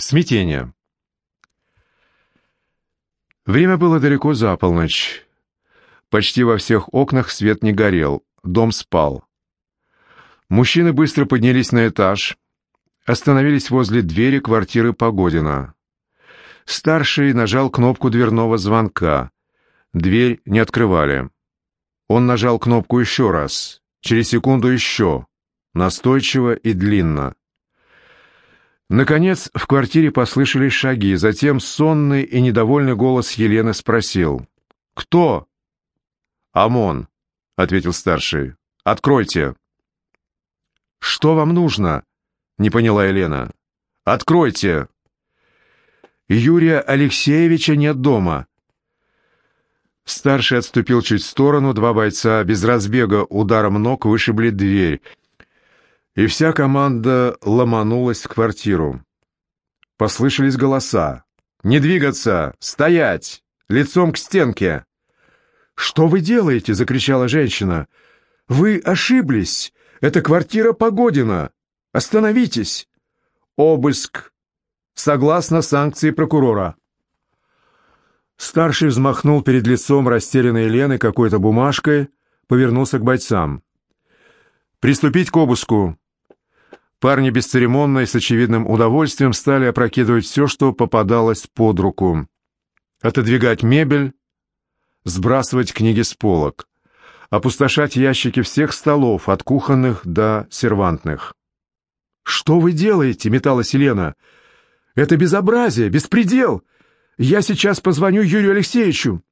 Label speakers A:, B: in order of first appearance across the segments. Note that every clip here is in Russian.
A: Смятение. Время было далеко за полночь. Почти во всех окнах свет не горел, дом спал. Мужчины быстро поднялись на этаж, остановились возле двери квартиры Погодина. Старший нажал кнопку дверного звонка. Дверь не открывали. Он нажал кнопку еще раз, через секунду еще, настойчиво и длинно. Наконец в квартире послышались шаги, затем сонный и недовольный голос Елены спросил. «Кто?» «ОМОН», — ответил старший. «Откройте». «Что вам нужно?» — не поняла Елена. «Откройте». «Юрия Алексеевича нет дома». Старший отступил чуть в сторону, два бойца без разбега ударом ног вышибли дверь, и вся команда ломанулась в квартиру. Послышались голоса. «Не двигаться! Стоять! Лицом к стенке!» «Что вы делаете?» — закричала женщина. «Вы ошиблись! Это квартира Погодина! Остановитесь!» «Обыск! Согласно санкции прокурора!» Старший взмахнул перед лицом растерянной Лены какой-то бумажкой, повернулся к бойцам. «Приступить к обыску. Парни бесцеремонно и с очевидным удовольствием стали опрокидывать все, что попадалось под руку. Отодвигать мебель, сбрасывать книги с полок, опустошать ящики всех столов, от кухонных до сервантных. «Что вы делаете?» — металась Елена. «Это безобразие, беспредел! Я сейчас позвоню Юрию Алексеевичу!»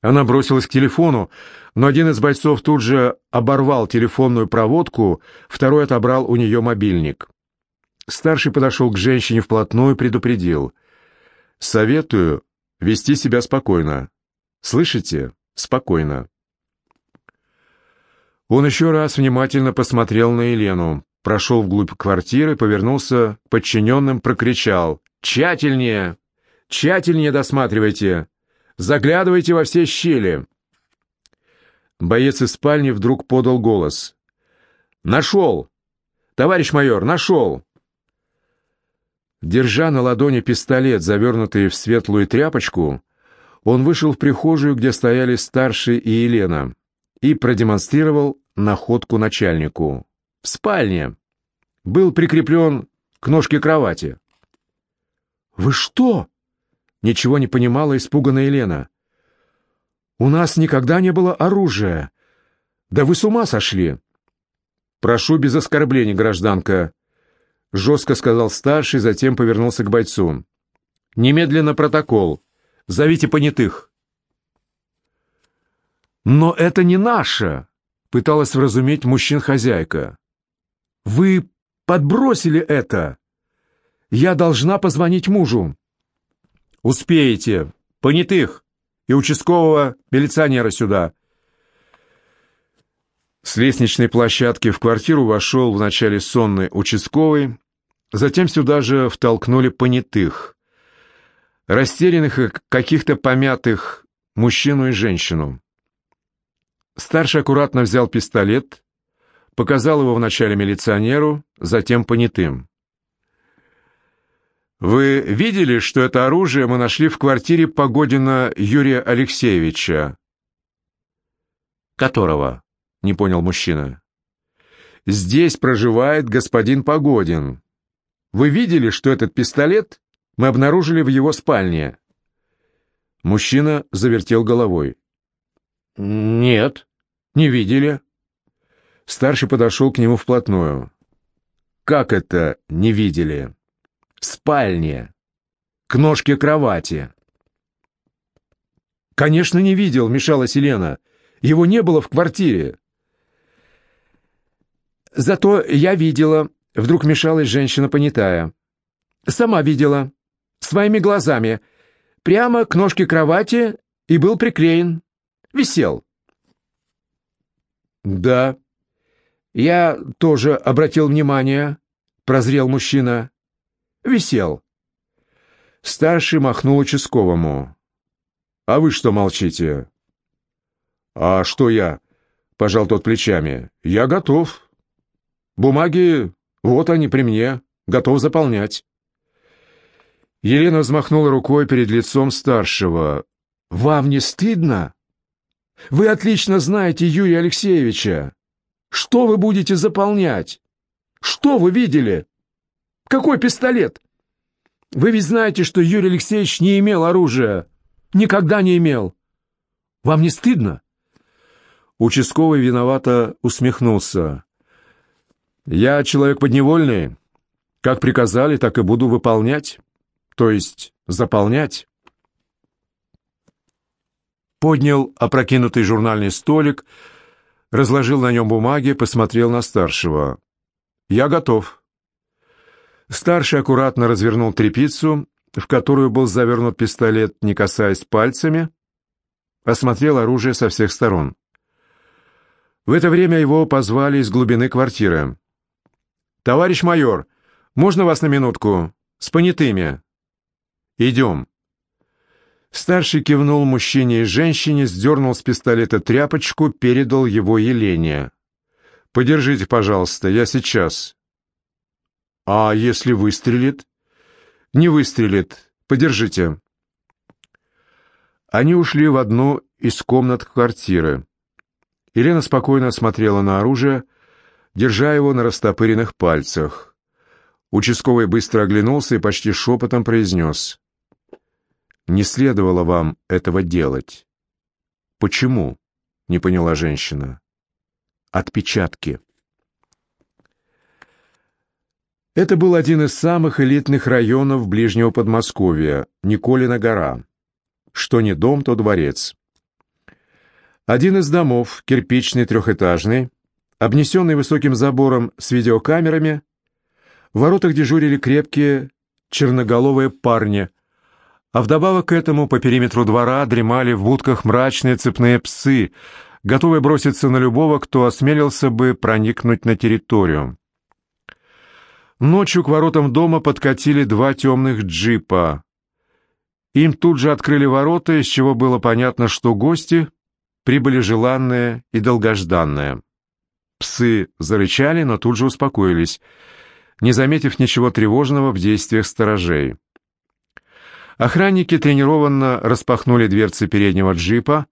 A: Она бросилась к телефону, но один из бойцов тут же оборвал телефонную проводку, второй отобрал у нее мобильник. Старший подошел к женщине вплотную и предупредил. «Советую вести себя спокойно. Слышите? Спокойно». Он еще раз внимательно посмотрел на Елену, прошел вглубь квартиры, повернулся к подчиненным, прокричал. «Тщательнее! Тщательнее досматривайте! Заглядывайте во все щели!» Боец из спальни вдруг подал голос. «Нашел! Товарищ майор, нашел!» Держа на ладони пистолет, завернутый в светлую тряпочку, он вышел в прихожую, где стояли старший и Елена, и продемонстрировал находку начальнику. В спальне. Был прикреплен к ножке кровати. «Вы что?» Ничего не понимала испуганная Елена. «У нас никогда не было оружия. Да вы с ума сошли!» «Прошу без оскорблений, гражданка», — жестко сказал старший, затем повернулся к бойцу. «Немедленно протокол. Зовите понятых». «Но это не наше», — пыталась вразуметь мужчин-хозяйка. «Вы подбросили это. Я должна позвонить мужу». «Успеете! Понятых! И участкового милиционера сюда!» С лестничной площадки в квартиру вошел вначале сонный участковый, затем сюда же втолкнули понятых, растерянных и каких-то помятых мужчину и женщину. Старший аккуратно взял пистолет, показал его вначале милиционеру, затем понятым. Вы видели, что это оружие мы нашли в квартире Погодина Юрия Алексеевича? Которого? Не понял мужчина. Здесь проживает господин Погодин. Вы видели, что этот пистолет мы обнаружили в его спальне? Мужчина завертел головой. Нет, не видели. Старший подошел к нему вплотную. Как это не видели? В спальне. К ножке кровати. «Конечно, не видел», — мешалась Елена. «Его не было в квартире». «Зато я видела», — вдруг мешалась женщина понятая. «Сама видела. Своими глазами. Прямо к ножке кровати и был приклеен. Висел». «Да, я тоже обратил внимание», — прозрел мужчина. Висел. Старший махнул участковому. «А вы что молчите?» «А что я?» — пожал тот плечами. «Я готов. Бумаги, вот они при мне, готов заполнять». Елена взмахнула рукой перед лицом старшего. «Вам не стыдно? Вы отлично знаете Юрия Алексеевича. Что вы будете заполнять? Что вы видели? Какой пистолет? Вы ведь знаете, что Юрий Алексеевич не имел оружия. Никогда не имел. Вам не стыдно?» Участковый виновато усмехнулся. «Я человек подневольный. Как приказали, так и буду выполнять. То есть заполнять». Поднял опрокинутый журнальный столик, разложил на нем бумаги, посмотрел на старшего. «Я готов». Старший аккуратно развернул трепицу, в которую был завернут пистолет, не касаясь пальцами, осмотрел оружие со всех сторон. В это время его позвали из глубины квартиры. «Товарищ майор, можно вас на минутку? С понятыми?» «Идем». Старший кивнул мужчине и женщине, сдернул с пистолета тряпочку, передал его Елене. «Подержите, пожалуйста, я сейчас». «А если выстрелит?» «Не выстрелит. Подержите». Они ушли в одну из комнат квартиры. Елена спокойно смотрела на оружие, держа его на растопыренных пальцах. Участковый быстро оглянулся и почти шепотом произнес. «Не следовало вам этого делать». «Почему?» — не поняла женщина. «Отпечатки». Это был один из самых элитных районов ближнего Подмосковья, Николина гора. Что не дом, то дворец. Один из домов, кирпичный трехэтажный, обнесенный высоким забором с видеокамерами, в воротах дежурили крепкие черноголовые парни, а вдобавок к этому по периметру двора дремали в будках мрачные цепные псы, готовые броситься на любого, кто осмелился бы проникнуть на территорию. Ночью к воротам дома подкатили два темных джипа. Им тут же открыли ворота, из чего было понятно, что гости прибыли желанные и долгожданные. Псы зарычали, но тут же успокоились, не заметив ничего тревожного в действиях сторожей. Охранники тренированно распахнули дверцы переднего джипа,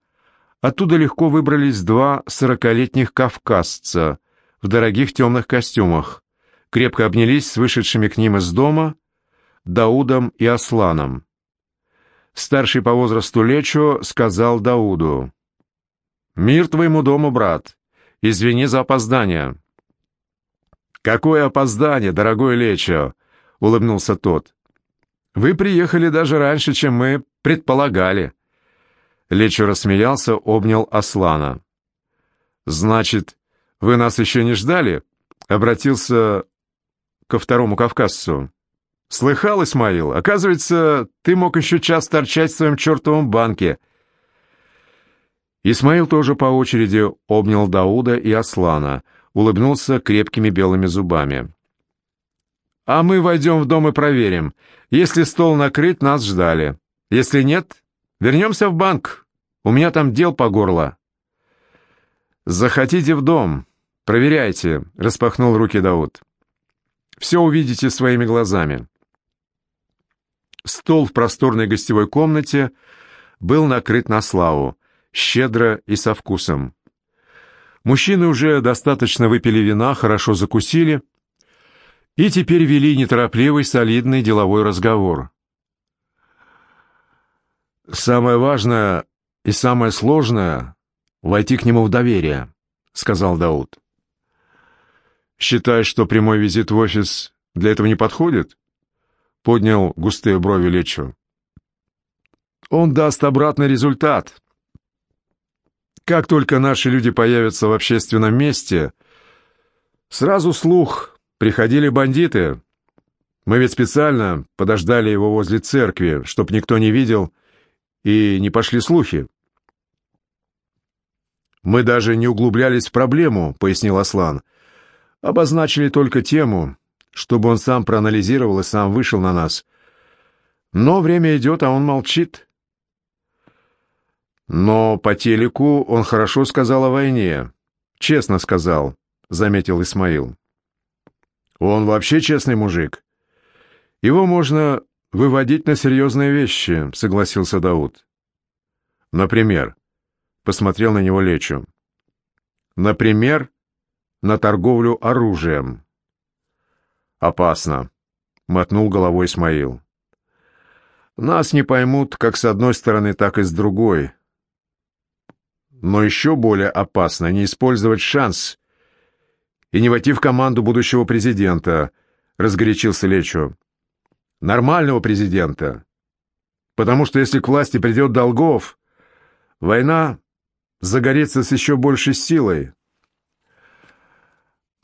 A: оттуда легко выбрались два сорокалетних кавказца в дорогих темных костюмах, крепко обнялись с вышедшими к ним из дома Даудом и Асланом. Старший по возрасту Лечо сказал Дауду, «Мир твоему дому, брат, извини за опоздание». «Какое опоздание, дорогой Лечо?» — улыбнулся тот. «Вы приехали даже раньше, чем мы предполагали». Лечо рассмеялся, обнял Аслана. «Значит, вы нас еще не ждали?» — обратился ко второму кавказцу. «Слыхал, Исмаил? Оказывается, ты мог еще час торчать в своем чертовом банке». Исмаил тоже по очереди обнял Дауда и Аслана, улыбнулся крепкими белыми зубами. «А мы войдем в дом и проверим. Если стол накрыт, нас ждали. Если нет, вернемся в банк. У меня там дел по горло». «Захотите в дом. Проверяйте», — распахнул руки Дауд. Все увидите своими глазами. Стол в просторной гостевой комнате был накрыт на славу, щедро и со вкусом. Мужчины уже достаточно выпили вина, хорошо закусили и теперь вели неторопливый, солидный деловой разговор. «Самое важное и самое сложное — войти к нему в доверие», — сказал Дауд. «Считаешь, что прямой визит в офис для этого не подходит?» Поднял густые брови Лечо. «Он даст обратный результат. Как только наши люди появятся в общественном месте, сразу слух, приходили бандиты. Мы ведь специально подождали его возле церкви, чтоб никто не видел и не пошли слухи». «Мы даже не углублялись в проблему», — пояснил Аслан. — Обозначили только тему, чтобы он сам проанализировал и сам вышел на нас. Но время идет, а он молчит. Но по телеку он хорошо сказал о войне. Честно сказал, заметил Исмаил. Он вообще честный мужик. Его можно выводить на серьезные вещи», — согласился Дауд. «Например?» — посмотрел на него Лечу. «Например, на торговлю оружием». «Опасно», — мотнул головой Исмаил. «Нас не поймут как с одной стороны, так и с другой. Но еще более опасно не использовать шанс и не войти в команду будущего президента», — разгорячился Лечо. «Нормального президента. Потому что если к власти придет Долгов, война загорится с еще большей силой».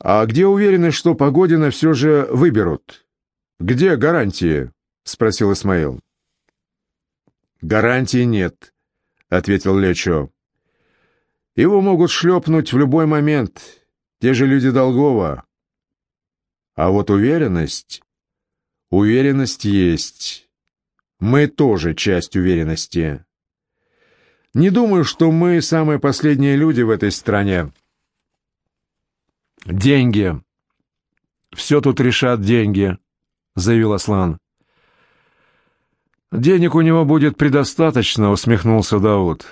A: «А где уверенность, что Погодина все же выберут? Где гарантии?» — спросил Исмаил. «Гарантий нет», — ответил Лечо. «Его могут шлепнуть в любой момент, те же люди Долгова. А вот уверенность... Уверенность есть. Мы тоже часть уверенности. Не думаю, что мы самые последние люди в этой стране». «Деньги. Все тут решат деньги», — заявил Аслан. «Денег у него будет предостаточно», — усмехнулся Дауд.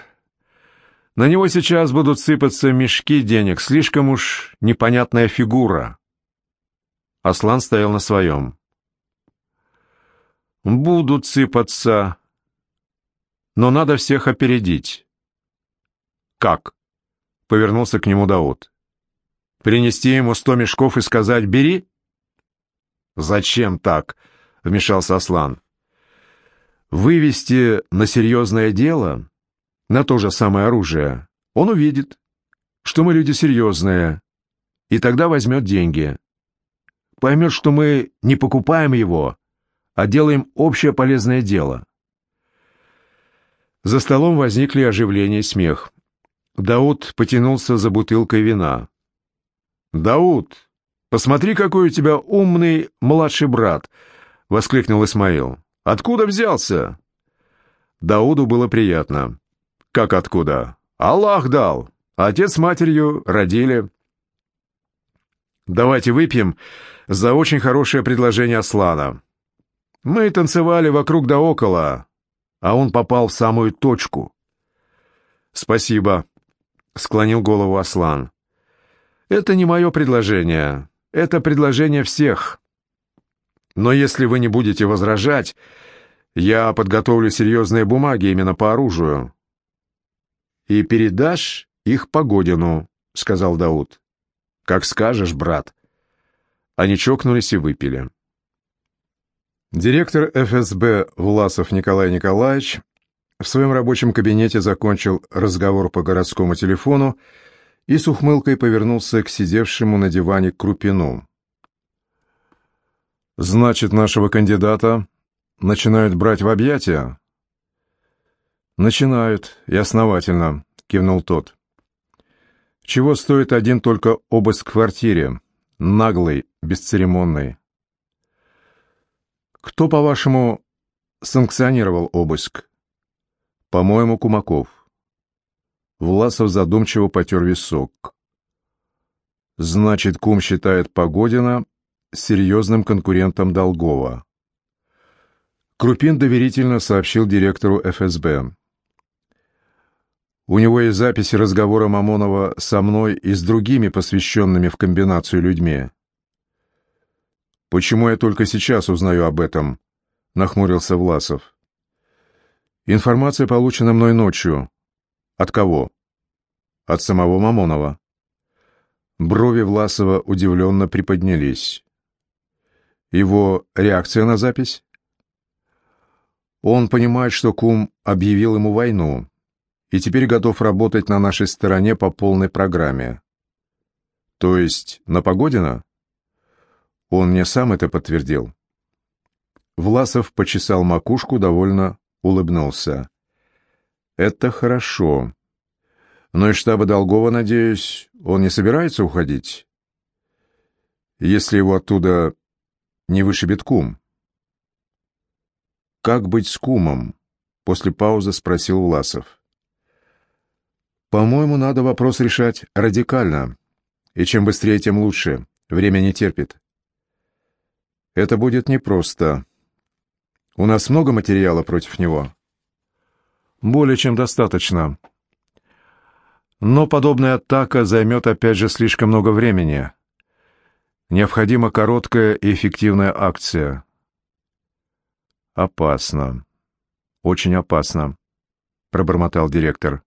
A: «На него сейчас будут сыпаться мешки денег, слишком уж непонятная фигура». Аслан стоял на своем. «Будут сыпаться, но надо всех опередить». «Как?» — повернулся к нему Дауд. Принести ему сто мешков и сказать «бери»? «Зачем так?» — вмешался Аслан. «Вывести на серьезное дело, на то же самое оружие, он увидит, что мы люди серьезные, и тогда возьмет деньги. Поймет, что мы не покупаем его, а делаем общее полезное дело». За столом возникли оживление и смех. Дауд потянулся за бутылкой вина. «Дауд, посмотри, какой у тебя умный младший брат!» — воскликнул Исмаил. «Откуда взялся?» Дауду было приятно. «Как откуда?» «Аллах дал! Отец с матерью родили». «Давайте выпьем за очень хорошее предложение Аслана. Мы танцевали вокруг да около, а он попал в самую точку». «Спасибо», — склонил голову Аслан. Это не мое предложение. Это предложение всех. Но если вы не будете возражать, я подготовлю серьезные бумаги именно по оружию. И передашь их Погодину, — сказал Дауд. Как скажешь, брат. Они чокнулись и выпили. Директор ФСБ Власов Николай Николаевич в своем рабочем кабинете закончил разговор по городскому телефону и с ухмылкой повернулся к сидевшему на диване Крупину. «Значит, нашего кандидата начинают брать в объятия?» «Начинают, и основательно», — кивнул тот. «Чего стоит один только обыск в квартире? Наглый, бесцеремонный». «Кто, по-вашему, санкционировал обыск?» «По-моему, Кумаков». Власов задумчиво потер висок. Значит, кум считает Погодина серьезным конкурентом Долгова. Крупин доверительно сообщил директору ФСБ. У него есть записи разговора Мамонова со мной и с другими посвященными в комбинацию людьми. «Почему я только сейчас узнаю об этом?» — нахмурился Власов. «Информация получена мной ночью. От кого? От самого Мамонова. Брови Власова удивленно приподнялись. Его реакция на запись? Он понимает, что кум объявил ему войну и теперь готов работать на нашей стороне по полной программе. То есть на Погодина? Он мне сам это подтвердил. Власов почесал макушку, довольно улыбнулся. Это хорошо. Но из штаба Долгова, надеюсь, он не собирается уходить? Если его оттуда не вышибет кум. «Как быть с кумом?» — после паузы спросил Власов. «По-моему, надо вопрос решать радикально. И чем быстрее, тем лучше. Время не терпит». «Это будет непросто. У нас много материала против него?» «Более чем достаточно. Но подобная атака займет опять же слишком много времени. Необходима короткая и эффективная акция». «Опасно. Очень опасно», — пробормотал директор.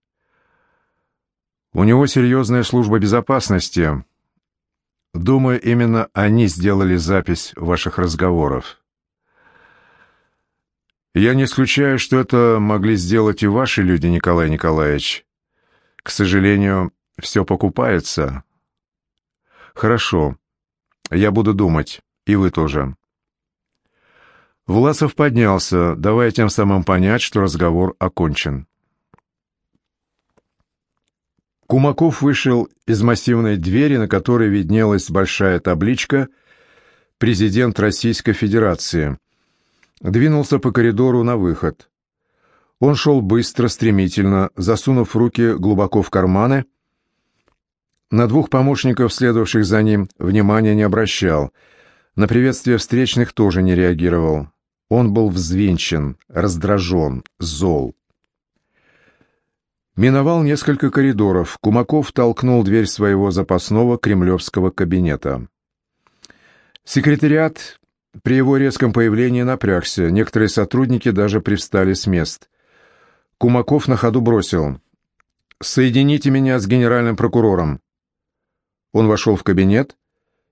A: «У него серьезная служба безопасности. Думаю, именно они сделали запись ваших разговоров. Я не исключаю, что это могли сделать и ваши люди, Николай Николаевич. К сожалению, все покупается. Хорошо. Я буду думать, и вы тоже. Власов поднялся, давая тем самым понять, что разговор окончен. Кумаков вышел из массивной двери, на которой виднелась большая табличка «Президент Российской Федерации». Двинулся по коридору на выход. Он шел быстро, стремительно, засунув руки глубоко в карманы. На двух помощников, следовавших за ним, внимания не обращал. На приветствие встречных тоже не реагировал. Он был взвинчен, раздражен, зол. Миновал несколько коридоров. Кумаков толкнул дверь своего запасного кремлевского кабинета. Секретариат при его резком появлении напрягся. Некоторые сотрудники даже привстали с мест. Кумаков на ходу бросил. «Соедините меня с генеральным прокурором». Он вошел в кабинет,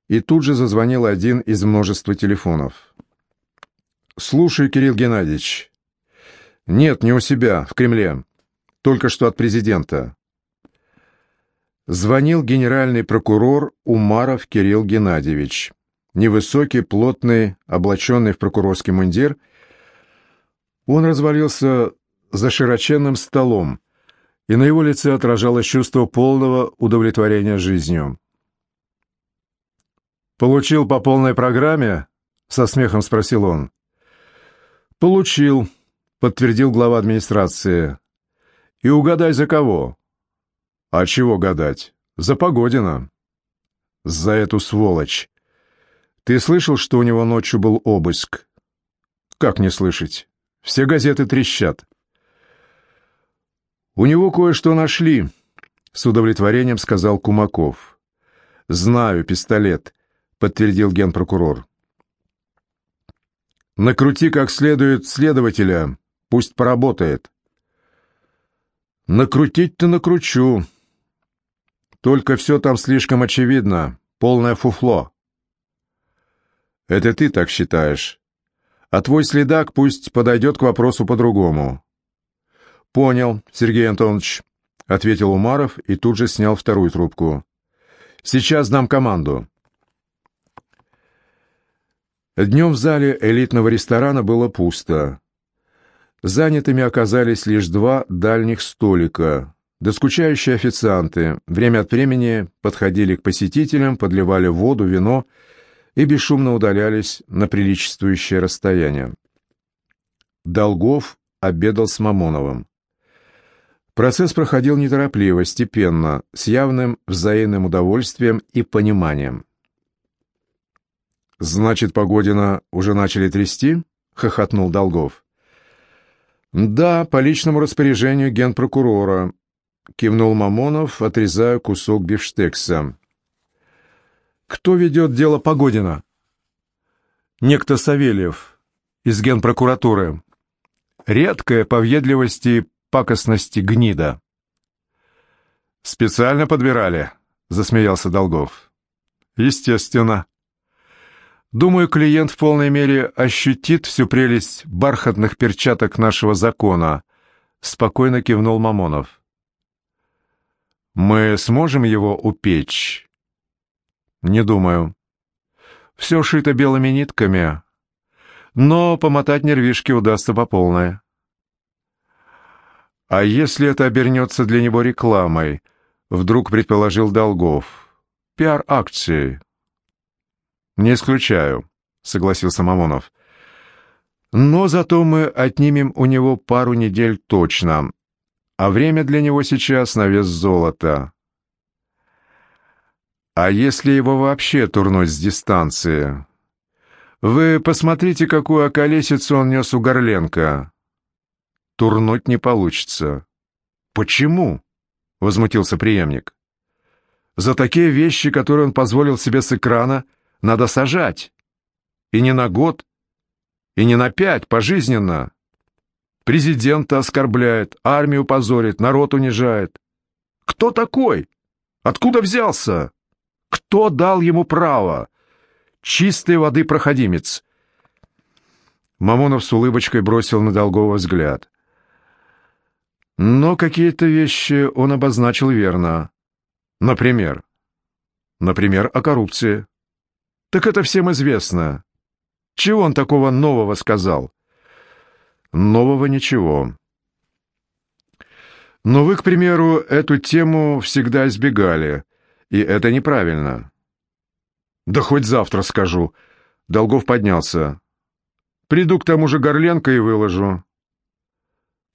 A: и тут же зазвонил один из множества телефонов. «Слушай, Кирилл Геннадьевич». «Нет, не у себя, в Кремле. Только что от президента. Звонил генеральный прокурор Умаров Кирилл Геннадьевич. Невысокий, плотный, облаченный в прокурорский мундир. Он развалился за широченным столом, и на его лице отражалось чувство полного удовлетворения жизнью. «Получил по полной программе?» — со смехом спросил он. «Получил», — подтвердил глава администрации. И угадай, за кого. А чего гадать? За Погодина. За эту сволочь. Ты слышал, что у него ночью был обыск? Как не слышать? Все газеты трещат. У него кое-что нашли, с удовлетворением сказал Кумаков. Знаю, пистолет, подтвердил генпрокурор. Накрути как следует следователя, пусть поработает. Накрутить-то накручу. Только все там слишком очевидно, полное фуфло. Это ты так считаешь. А твой следак пусть подойдет к вопросу по-другому. Понял, Сергей Антонович, ответил Умаров и тут же снял вторую трубку. Сейчас дам команду. Днем в зале элитного ресторана было пусто. Занятыми оказались лишь два дальних столика. Доскучающие официанты время от времени подходили к посетителям, подливали воду, вино и бесшумно удалялись на приличествующее расстояние. Долгов обедал с Мамоновым. Процесс проходил неторопливо, степенно, с явным взаимным удовольствием и пониманием. «Значит, Погодина уже начали трясти?» — хохотнул Долгов. «Да, по личному распоряжению генпрокурора», — кивнул Мамонов, отрезая кусок бифштекса. «Кто ведет дело Погодина?» «Некто Савельев из генпрокуратуры. Редкая по въедливости и пакостности гнида». «Специально подбирали?» — засмеялся Долгов. «Естественно». Думаю, клиент в полной мере ощутит всю прелесть бархатных перчаток нашего закона, спокойно кивнул Мамонов. Мы сможем его упечь? Не думаю. Все шито белыми нитками, но помотать нервишки удастся по полной. А если это обернется для него рекламой, вдруг предположил Долгов, пиар-акцией, «Не исключаю», — согласился Мамонов. «Но зато мы отнимем у него пару недель точно, а время для него сейчас на вес золота». «А если его вообще турнуть с дистанции?» Вы посмотрите, какую околесицу он нес у Горленко. Турнуть не получится. Почему? Возмутился преемник. За такие вещи, которые он позволил себе с экрана, надо сажать. И не на год, и не на пять, пожизненно. Президента оскорбляет, армию позорит, народ унижает. Кто такой? Откуда взялся? Кто дал ему право? Чистой воды проходимец. Мамонов с улыбочкой бросил на Долгова взгляд. Но какие-то вещи он обозначил верно. Например? Например, о коррупции. Так это всем известно. Чего он такого нового сказал? Нового ничего. Но вы, к примеру, эту тему всегда избегали, и это неправильно. Да хоть завтра скажу. Долгов поднялся. Приду к тому же Горленко и выложу.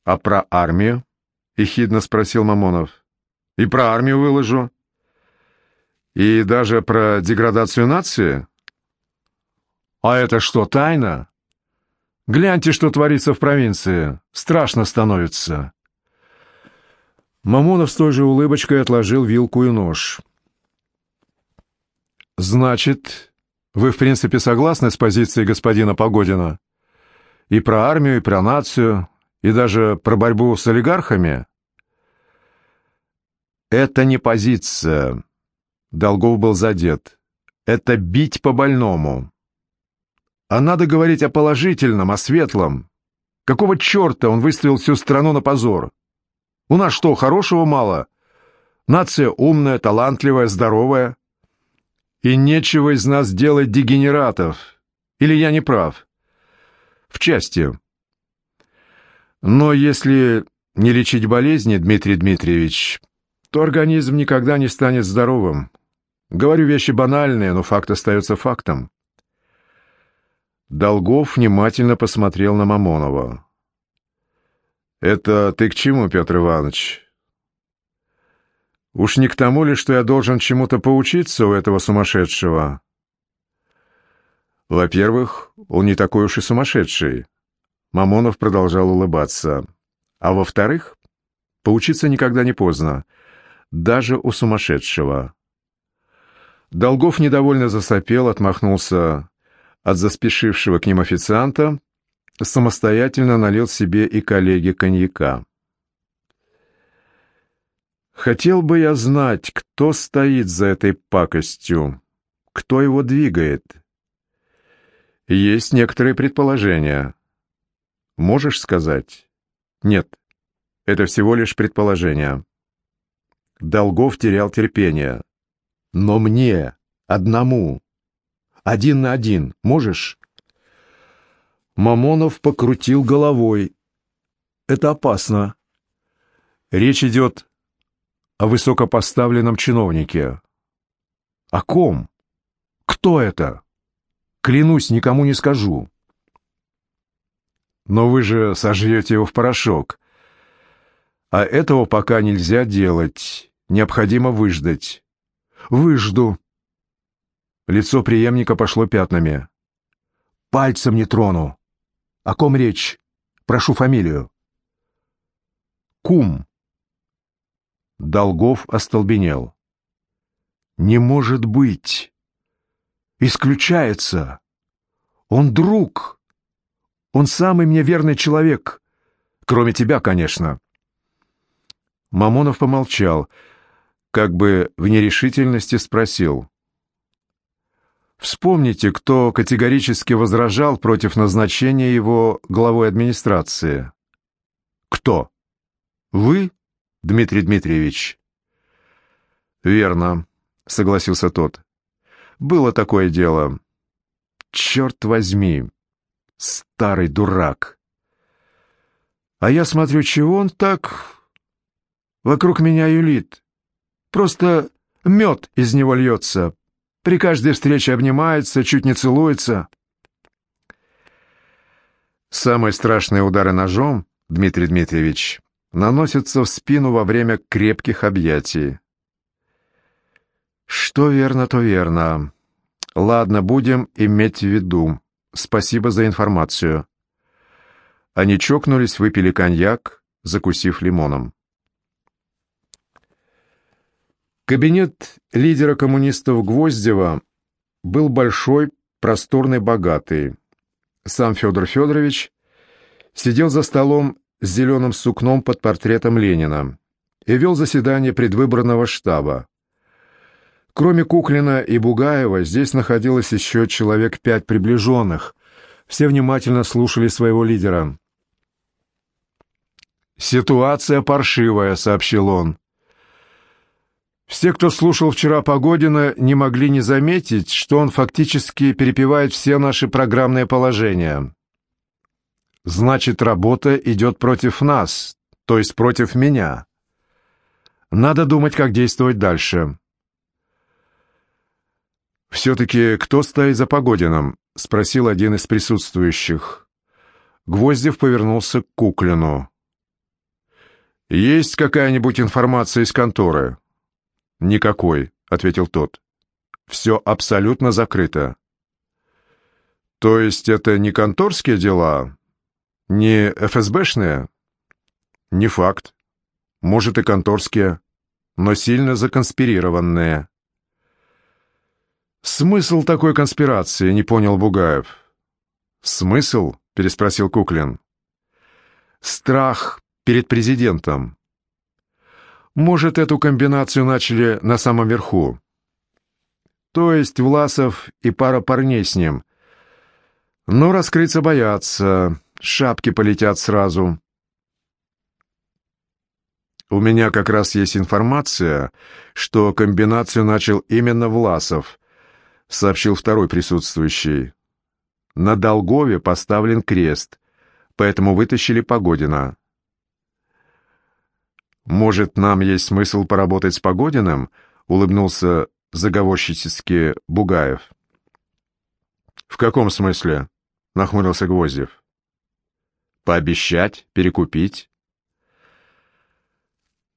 A: А про армию? Ехидно спросил Мамонов. И про армию выложу. И даже про деградацию нации? А это что, тайна? Гляньте, что творится в провинции. Страшно становится. Мамонов с той же улыбочкой отложил вилку и нож. «Значит, вы в принципе согласны с позицией господина Погодина? И про армию, и про нацию, и даже про борьбу с олигархами?» «Это не позиция», — Долгов был задет. «Это бить по больному. А надо говорить о положительном, о светлом. Какого черта он выставил всю страну на позор? У нас что, хорошего мало? Нация умная, талантливая, здоровая. И нечего из нас делать дегенератов. Или я не прав? В части. Но если не лечить болезни, Дмитрий Дмитриевич, то организм никогда не станет здоровым. Говорю вещи банальные, но факт остается фактом. Долгов внимательно посмотрел на Мамонова. «Это ты к чему, Петр Иванович?» «Уж не к тому ли, что я должен чему-то поучиться у этого сумасшедшего?» «Во-первых, он не такой уж и сумасшедший». Мамонов продолжал улыбаться. «А во-вторых, поучиться никогда не поздно, даже у сумасшедшего». Долгов недовольно засопел, отмахнулся от заспешившего к ним официанта, самостоятельно налил себе и коллеге коньяка. «Хотел бы я знать, кто стоит за этой пакостью, кто его двигает. Есть некоторые предположения. Можешь сказать? Нет, это всего лишь предположение». Долгов терял терпение. «Но мне, одному, один на один. Можешь?» Мамонов покрутил головой. «Это опасно. Речь идет о высокопоставленном чиновнике. О ком? Кто это? Клянусь, никому не скажу». «Но вы же сожжете его в порошок. А этого пока нельзя делать. Необходимо выждать». «Выжду», Лицо преемника пошло пятнами. «Пальцем не трону. О ком речь? Прошу фамилию». «Кум». Долгов остолбенел. «Не может быть! Исключается! Он друг! Он самый мне верный человек! Кроме тебя, конечно!» Мамонов помолчал, как бы в нерешительности спросил. Вспомните, кто категорически возражал против назначения его главой администрации. Кто? Вы, Дмитрий Дмитриевич? Верно, согласился тот. Было такое дело. Черт возьми, старый дурак. А я смотрю, чего он так вокруг меня юлит. Просто мед из него льется, при каждой встрече обнимается, чуть не целуется. Самые страшные удары ножом, Дмитрий Дмитриевич, наносятся в спину во время крепких объятий. Что верно, то верно. Ладно, будем иметь в виду. спасибо за информацию». Они чокнулись, выпили коньяк, закусив лимоном. Кабинет лидера коммунистов Гвоздева был большой, просторный, богатый. Сам Федор Федорович сидел за столом с зеленым сукном под портретом Ленина и вел заседание предвыборного штаба. Кроме Куклина и Бугаева, здесь находилось еще человек пять приближенных. Все внимательно слушали своего лидера. «Ситуация паршивая», — сообщил он. Все, кто слушал вчера Погодина, не могли не заметить, что он фактически перепевает все наши программные положения. Значит, работа идет против нас, то есть против меня. Надо думать, как действовать дальше. «Все-таки кто стоит за Погодином?» — спросил один из присутствующих. Гвоздев повернулся к Куклину. «Есть какая-нибудь информация из конторы?» «Никакой», — ответил тот. «Все абсолютно закрыто». «То есть это не конторские дела? Не ФСБшные?» «Не факт. Может, и конторские, но сильно законспирированные». «Смысл такой конспирации?» — не понял Бугаев. «Смысл?» — переспросил Куклин. «Страх перед президентом. Может, эту комбинацию начали на самом верху. То есть Власов и пара парней с ним. Но раскрыться боятся, шапки полетят сразу. У меня как раз есть информация, что комбинацию начал именно Власов, сообщил второй присутствующий. На Долгове поставлен крест, поэтому вытащили Погодина. «Может, нам есть смысл поработать с Погодиным?» — улыбнулся заговорщически Бугаев. «В каком смысле?» — нахмурился Гвоздев. «Пообещать? Перекупить?»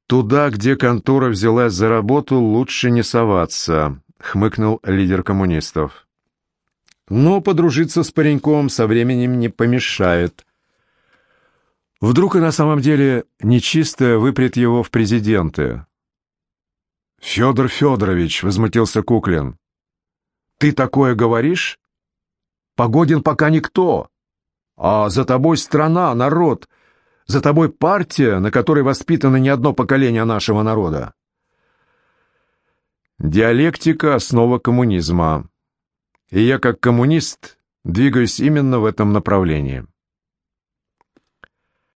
A: «Туда, где контора взялась за работу, лучше не соваться», — хмыкнул лидер коммунистов. «Но подружиться с пареньком со временем не помешает», Вдруг и на самом деле нечистое выпрет его в президенты. «Федор Федорович», — возмутился Куклин, — «ты такое говоришь? Погодин пока никто, а за тобой страна, народ, за тобой партия, на которой воспитано не одно поколение нашего народа». Диалектика — основа коммунизма. И я, как коммунист, двигаюсь именно в этом направлении.